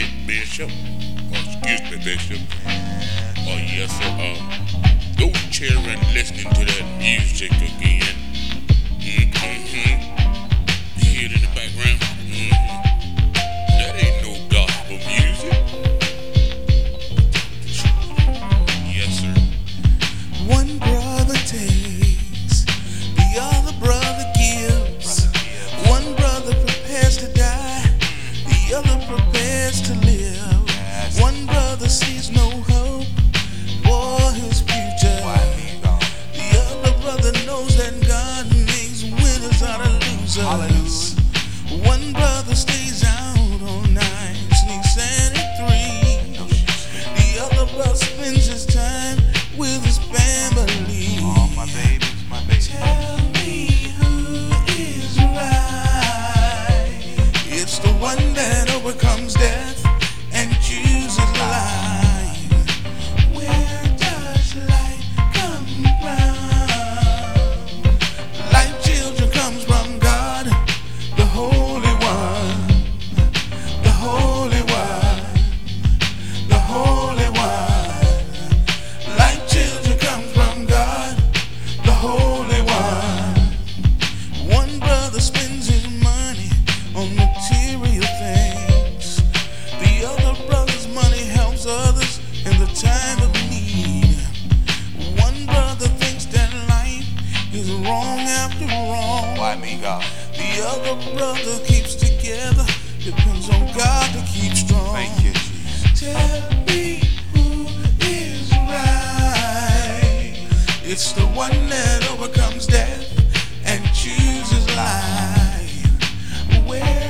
big bishop. Oh, excuse me, bishop. Oh, yes, sir. Um, go chair and listening to that music again. Best to live. One brother sees no hope for his future. wrong after wrong. Why me, God? The other brother keeps together. Depends on God to keep strong. Thank you. Tell me who is right. It's the one that overcomes death and chooses life. Where